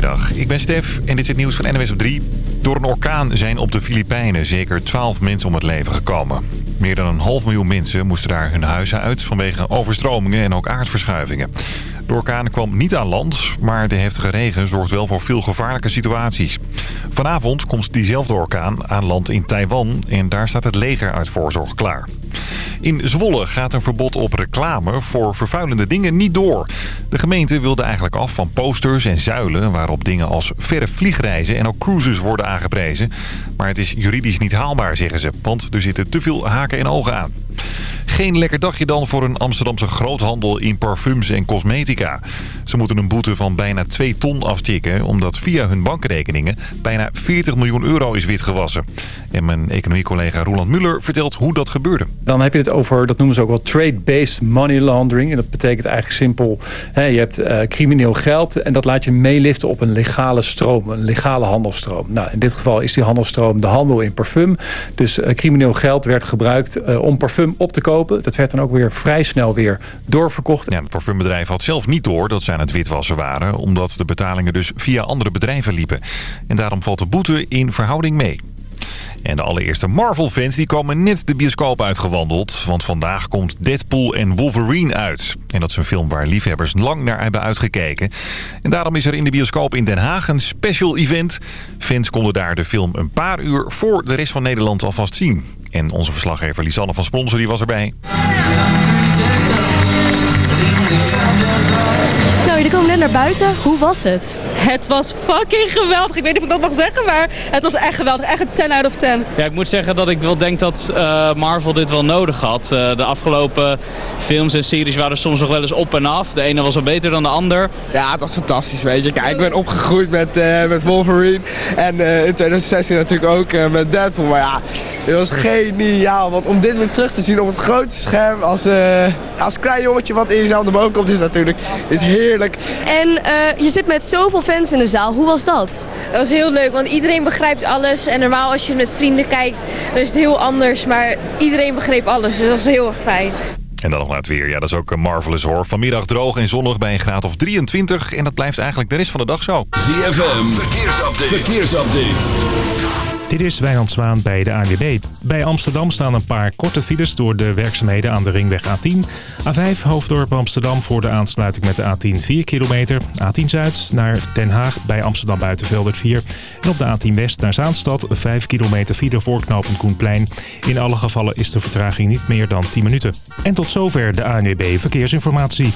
Goedemiddag, ik ben Stef en dit is het nieuws van NWS op 3. Door een orkaan zijn op de Filipijnen zeker 12 mensen om het leven gekomen. Meer dan een half miljoen mensen moesten daar hun huizen uit vanwege overstromingen en ook aardverschuivingen. De orkaan kwam niet aan land, maar de heftige regen zorgt wel voor veel gevaarlijke situaties. Vanavond komt diezelfde orkaan aan land in Taiwan en daar staat het leger uit voorzorg klaar. In Zwolle gaat een verbod op reclame voor vervuilende dingen niet door. De gemeente wilde eigenlijk af van posters en zuilen... waarop dingen als verre vliegreizen en ook cruises worden aangeprezen. Maar het is juridisch niet haalbaar, zeggen ze. Want er zitten te veel haken en ogen aan. Geen lekker dagje dan voor een Amsterdamse groothandel in parfums en cosmetica. Ze moeten een boete van bijna 2 ton aftikken... omdat via hun bankrekeningen bijna 40 miljoen euro is witgewassen. En mijn economiecollega Roland Muller vertelt hoe dat gebeurde. Dan heb je het over, dat noemen ze ook wel trade-based money laundering. En dat betekent eigenlijk simpel, hè, je hebt uh, crimineel geld... en dat laat je meeliften op een legale stroom, een legale handelstroom. Nou, in dit geval is die handelstroom de handel in parfum. Dus uh, crimineel geld werd gebruikt uh, om parfum op te kopen. Dat werd dan ook weer vrij snel weer doorverkocht. Ja, het parfumbedrijf had zelf niet door dat zij aan het witwassen waren... omdat de betalingen dus via andere bedrijven liepen. En daarom valt de boete in verhouding mee. En de allereerste Marvel-fans die komen net de bioscoop uitgewandeld. Want vandaag komt Deadpool en Wolverine uit. En dat is een film waar liefhebbers lang naar hebben uitgekeken. En daarom is er in de bioscoop in Den Haag een special event. Fans konden daar de film een paar uur voor de rest van Nederland alvast zien. En onze verslaggever Lisanne van Sponsor die was erbij. Nou, jullie komen net naar buiten. Hoe was het? Het was fucking geweldig. Ik weet niet of ik dat mag zeggen, maar het was echt geweldig. Echt een 10 out of 10. Ja, ik moet zeggen dat ik wel denk dat uh, Marvel dit wel nodig had. Uh, de afgelopen films en series waren soms nog wel eens op en af. De ene was wel beter dan de ander. Ja, het was fantastisch, weet je. Kijk, ik ben opgegroeid met, uh, met Wolverine. En in 2016 natuurlijk ook met Deadpool. Maar ja, het was geniaal. Want om dit weer terug te zien op het grote scherm als, als klein jongetje wat in jezelf de boven komt, is natuurlijk heerlijk. En je zit met zoveel fans in de zaal. Hoe was dat? Dat was heel leuk, want iedereen begrijpt alles. En normaal als je met vrienden kijkt, dan is het heel anders. Maar iedereen begreep alles, dus dat was heel erg fijn. En dan nog naar het weer. Ja, dat is ook Marvelous hoor. Vanmiddag droog en zonnig bij een graad of 23. En dat blijft eigenlijk de rest van de dag zo. ZFM, verkeersupdate. verkeersupdate. Dit is Wijnand Zwaan bij de ANWB. Bij Amsterdam staan een paar korte files door de werkzaamheden aan de ringweg A10. A5 Hoofddorp Amsterdam voor de aansluiting met de A10 4 kilometer. A10 Zuid naar Den Haag bij Amsterdam Buitenveldert 4. En op de A10 West naar Zaanstad 5 kilometer file voor knooppunt Koenplein. In alle gevallen is de vertraging niet meer dan 10 minuten. En tot zover de ANWB Verkeersinformatie.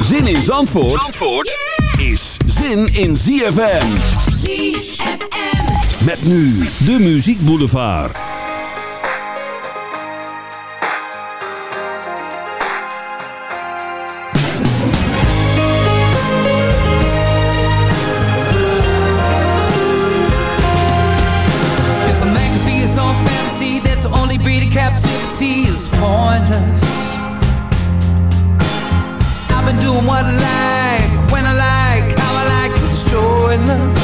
Zin in Zandvoort, Zandvoort is zin in ZFM. ZFM. Met nu de Muziek Boulevard. Captivity is pointless. I've been doing what I like, when I like, how I like, it's joyless.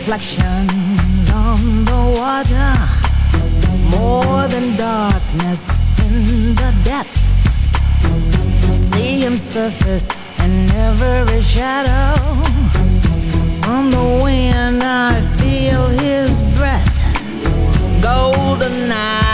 reflections on the water. More than darkness in the depths. See him surface in every shadow. On the wind I feel his breath. Golden eye.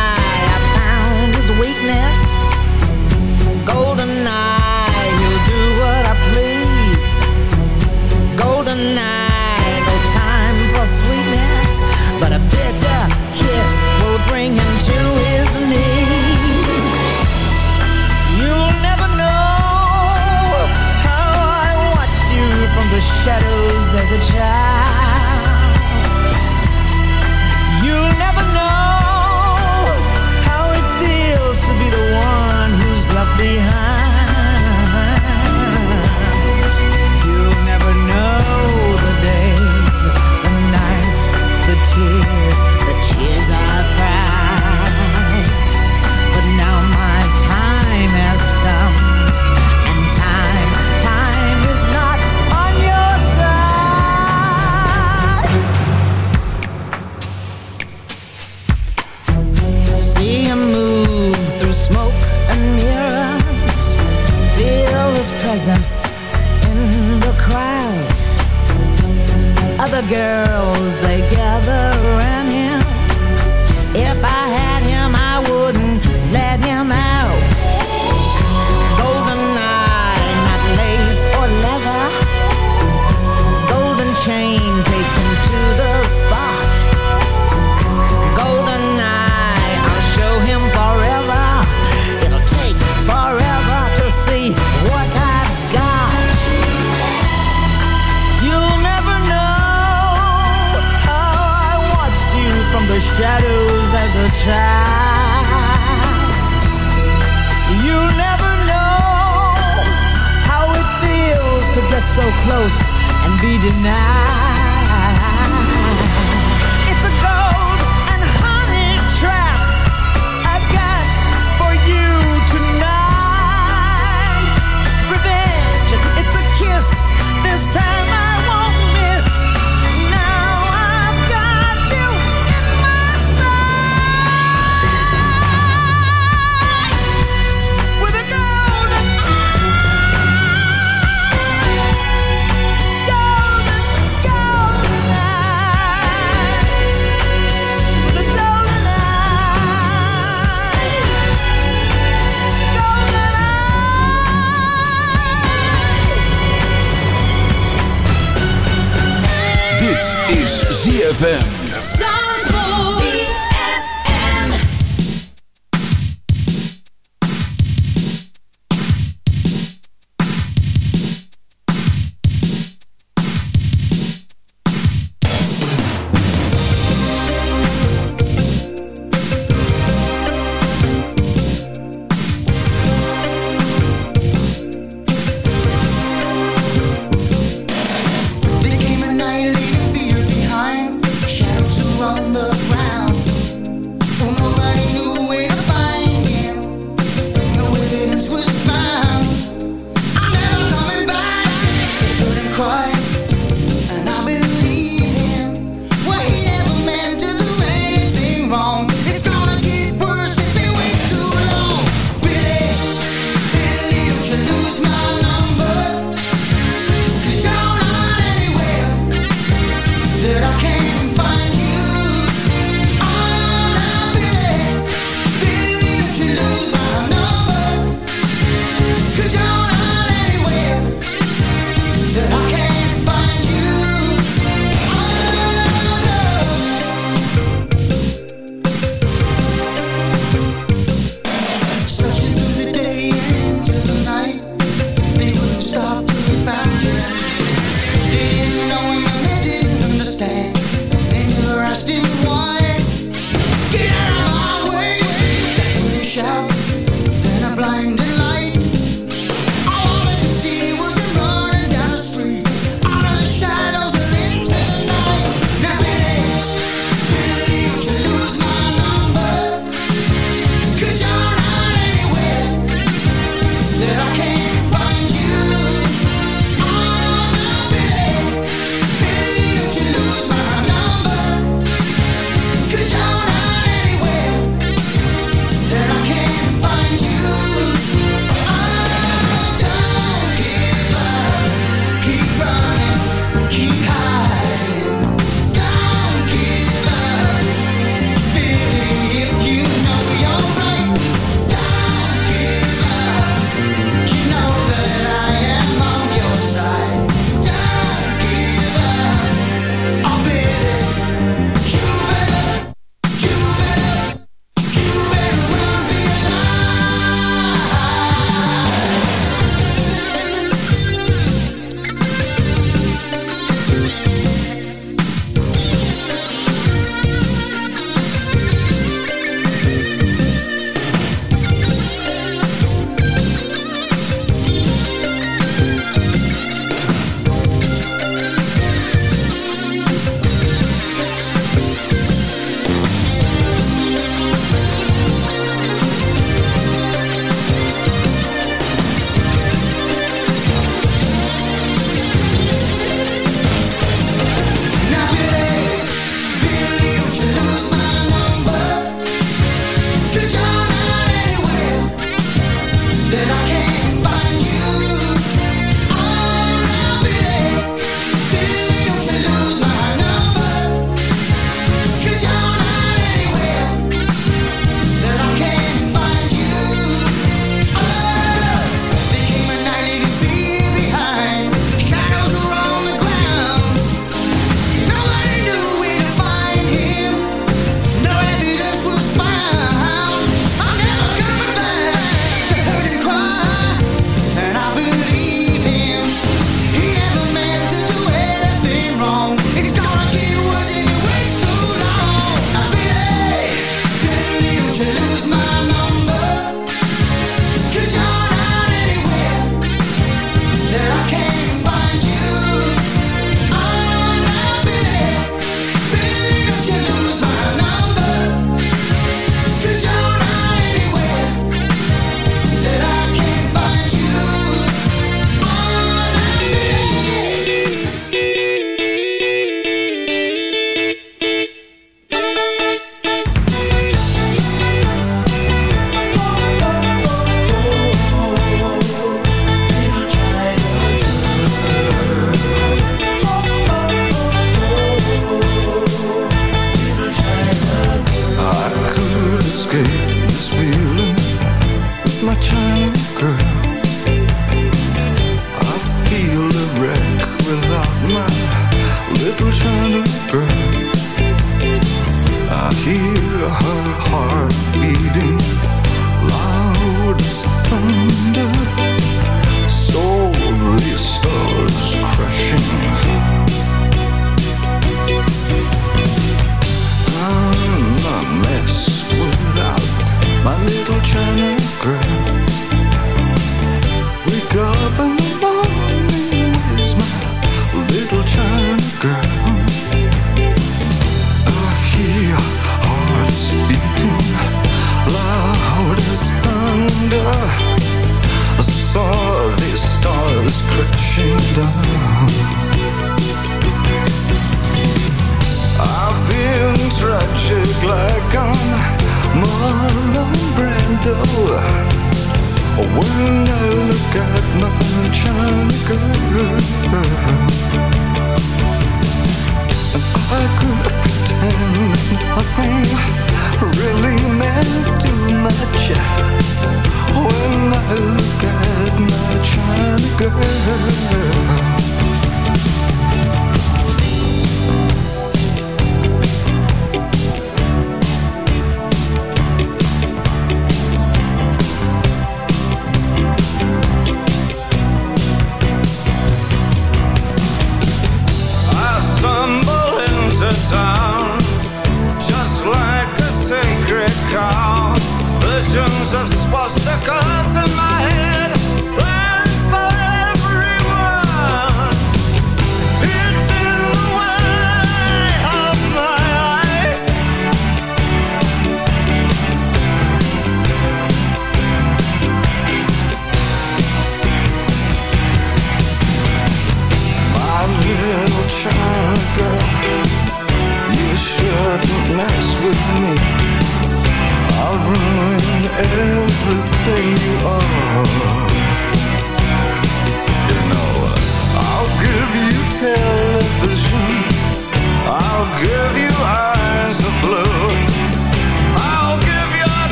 shadows as a child. the girls they gather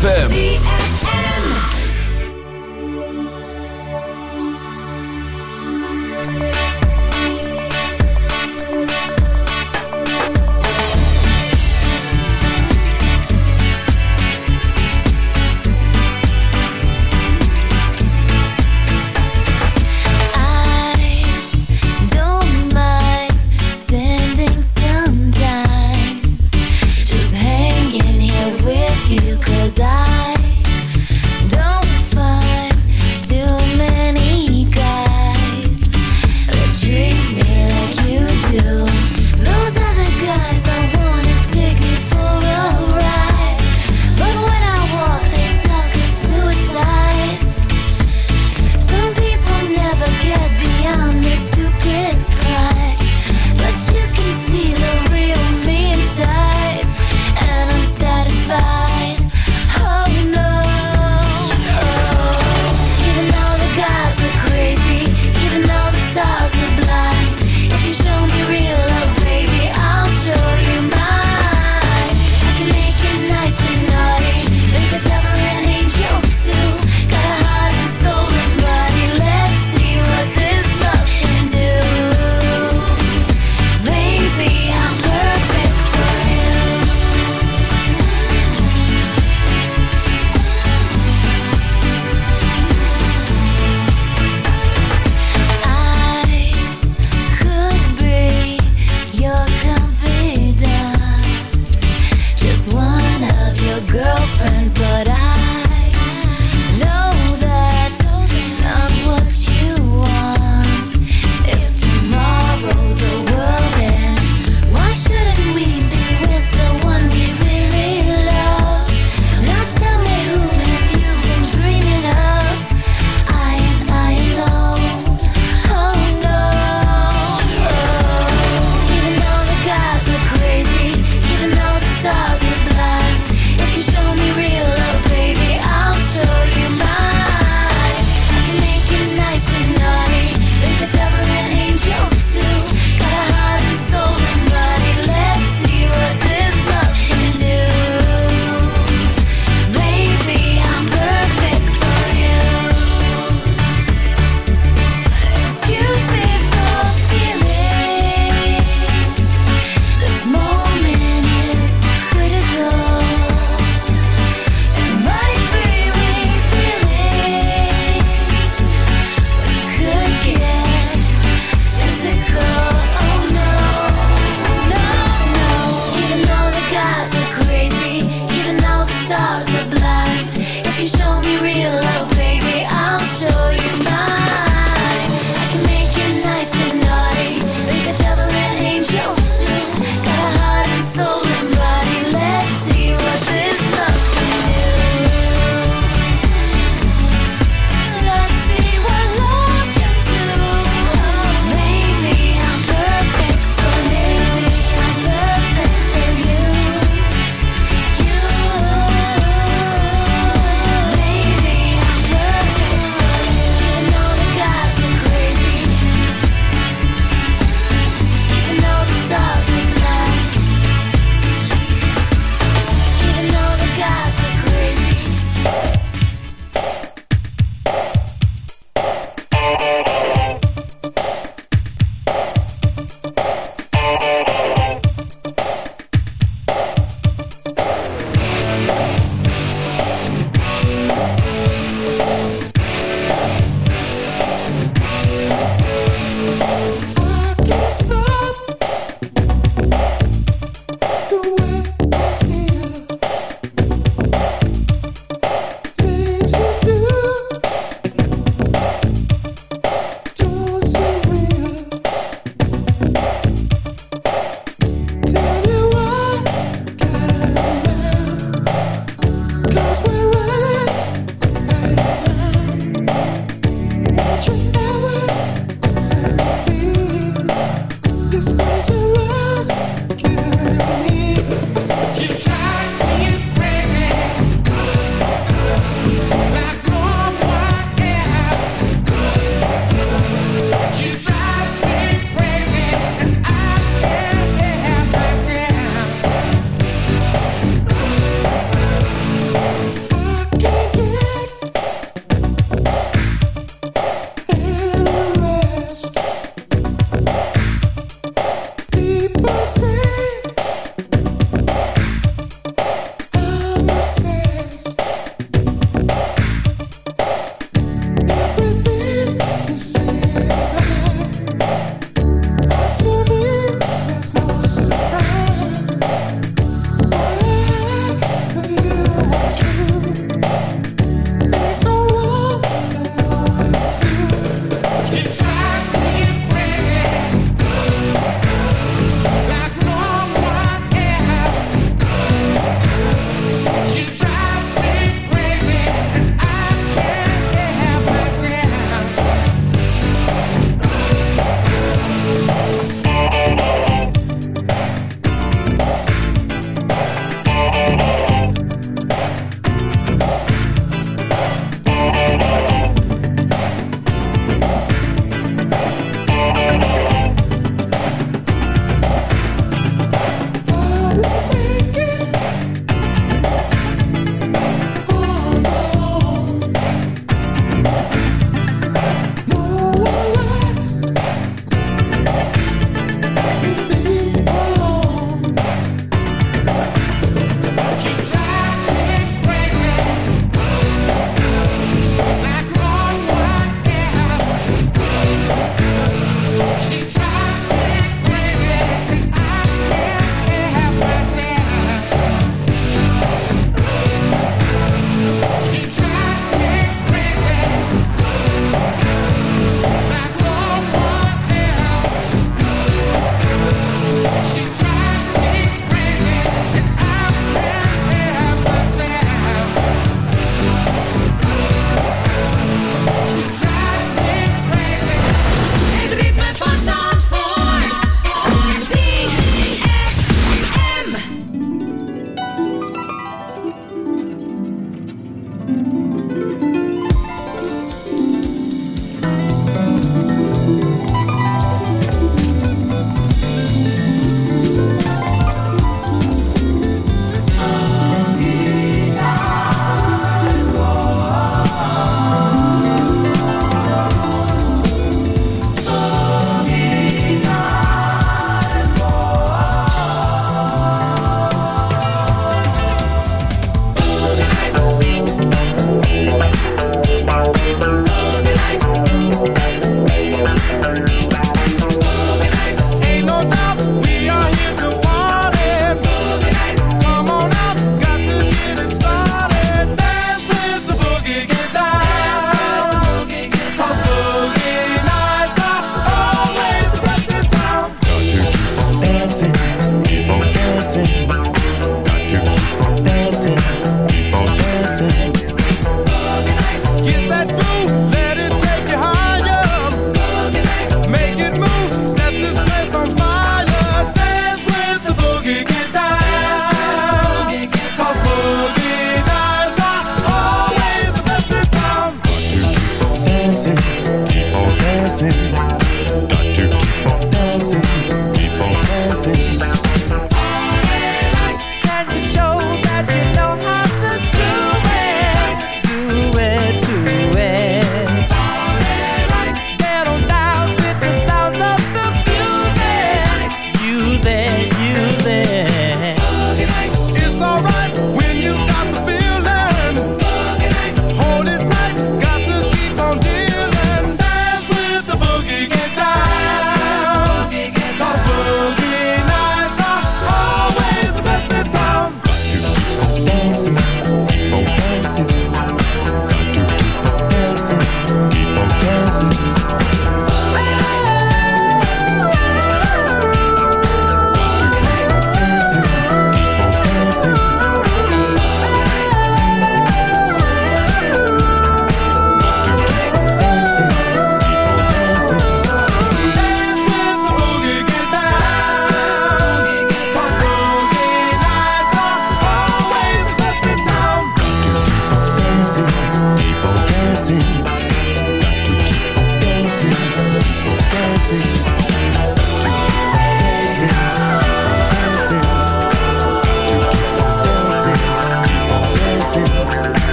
ZFM.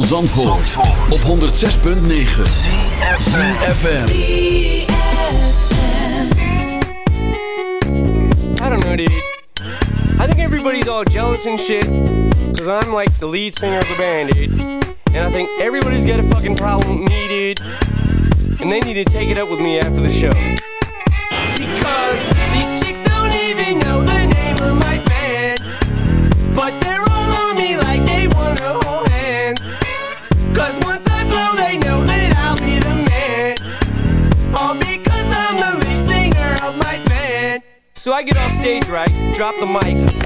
Van Zandvoort, op 106.9 ZFM I don't know, dude. I think everybody's all jealous and shit. Cause I'm like the lead singer of the band, dude. And I think everybody's got a fucking problem with me, dude. And they need to take it up with me after the show. Because these chicks don't even know the name of my band. But So I get off stage, right? Drop the mic.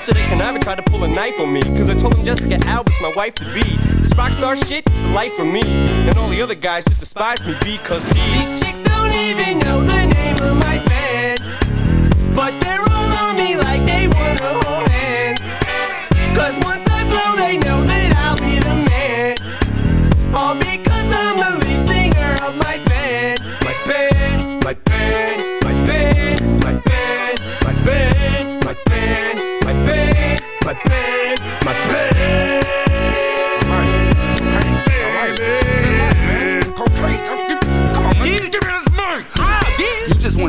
Yesterday, Conniver tried to try to pull a knife on me. Cause I told him Jessica Alba's my wife to be. This rock star shit is life for me. And all the other guys just despise me because these chicks don't even know the name of my band. But they're all on me like they wanna hold hands. Cause But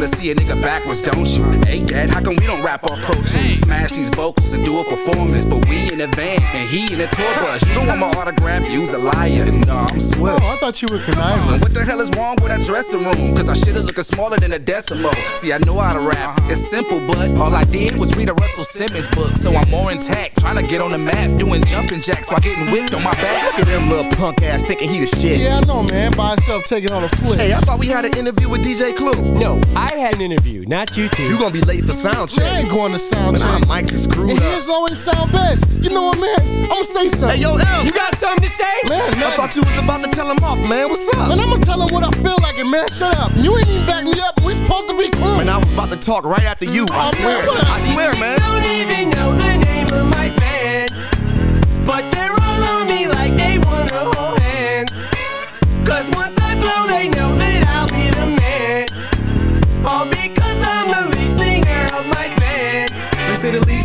wanna see a nigga backwards, don't you? Hey, Dad, how come we don't rap our pro tunes? Smash these vocals and do a performance. But we in the van and he in the tour bus. You don't want my autograph, you's a liar. No, I'm swift. Oh, I thought you were conniving. What the hell is wrong with that dressing room? Cause shit is looking smaller than a decimal. See, I know how to rap. It's simple, but all I did was read a Russell Simmons book. So I'm more intact, trying to get on the map, doing jumping jacks while getting whipped on my back. Look at them little punk ass thinking he the shit. Yeah, I know, man. By himself taking on a flip. Hey, I thought we had an interview with DJ Clue. No, I had an interview, not you two. You gonna be late for sound check. I ain't going to sound Man, check. our mics is screwed And up. his always sound best. You know what, man? I'm gonna say something. Hey, yo, L. You got something to say? Man, I thought you was about to tell him off, man. What's up? Man, I'm gonna tell him what I feel like, and man, shut up. You ain't even back me up. We supposed to be cool. Man, I was about to talk right after you. I Oh, swear. man. I swear, These man.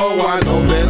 flow, I know that